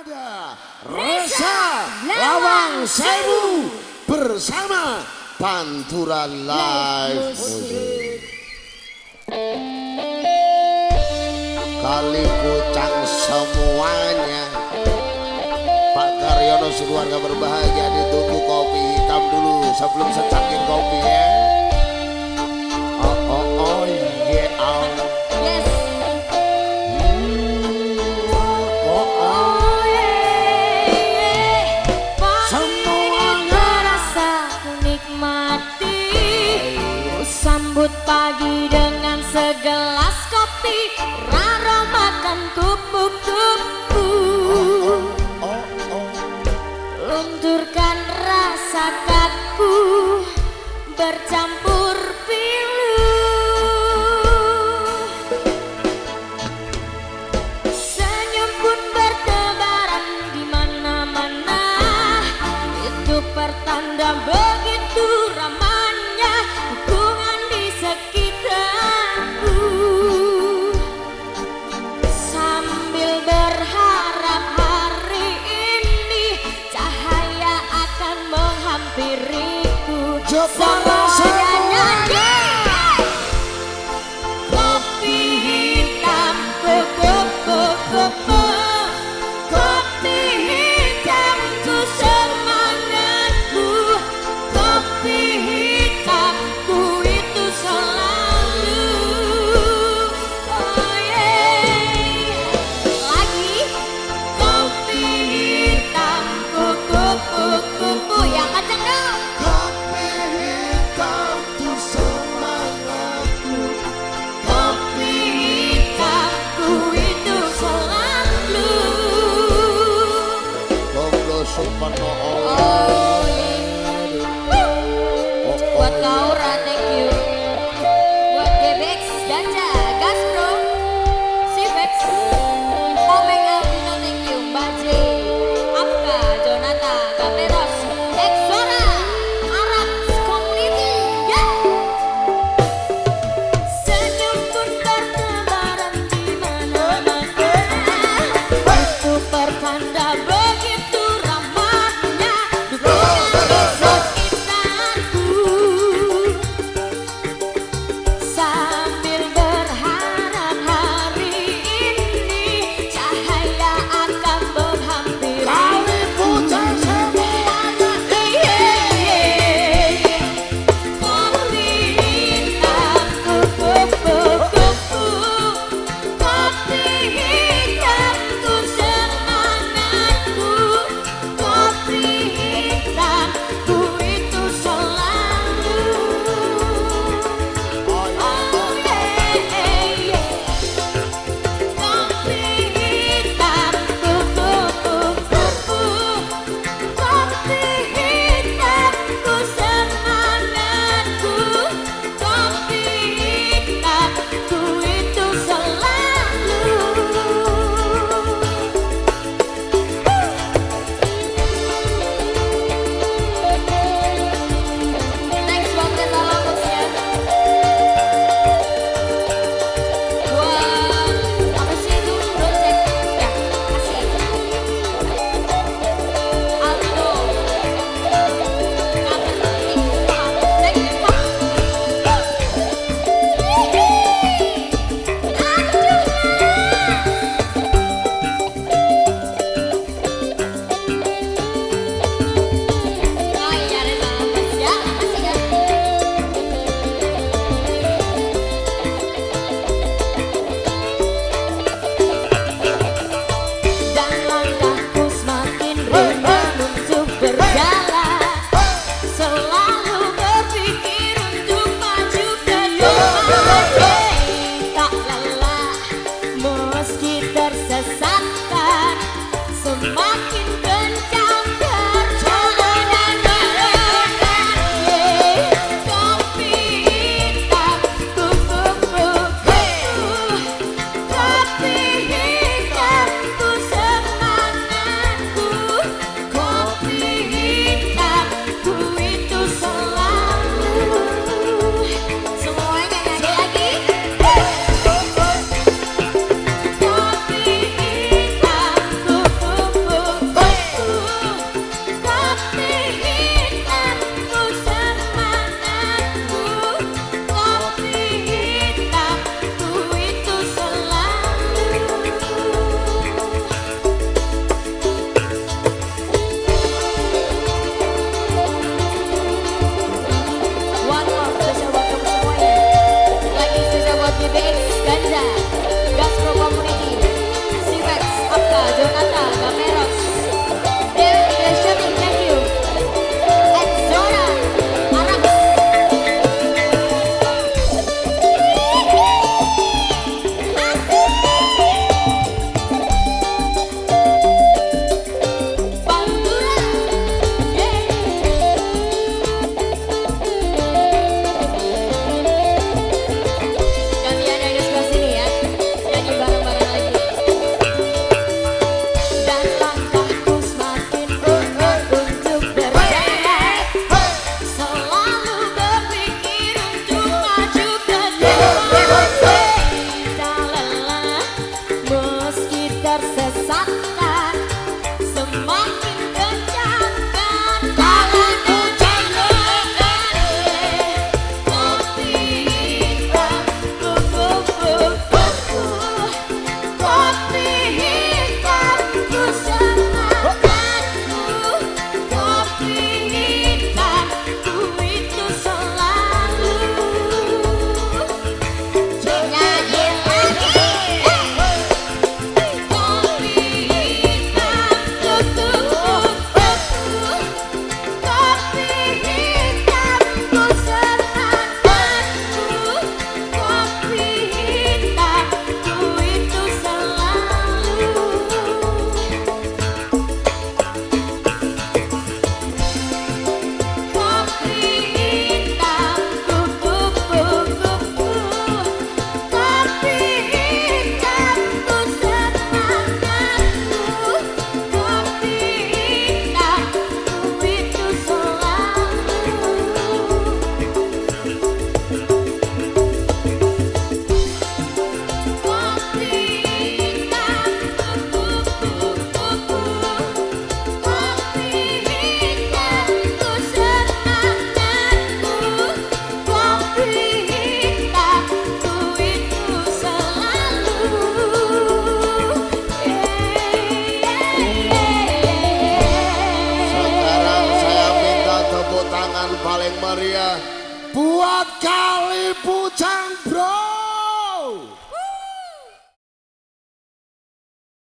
ada Resa Lawang Sewu bersama Pantura Live Music. Kali kucang semuanya Pak Karyono sekeluarga berbahagia ditunggu kopi hitam dulu sebelum secangkir kopi ya Oh oh oh yeah oh. your father. and above. Meriah buat kali pucang bro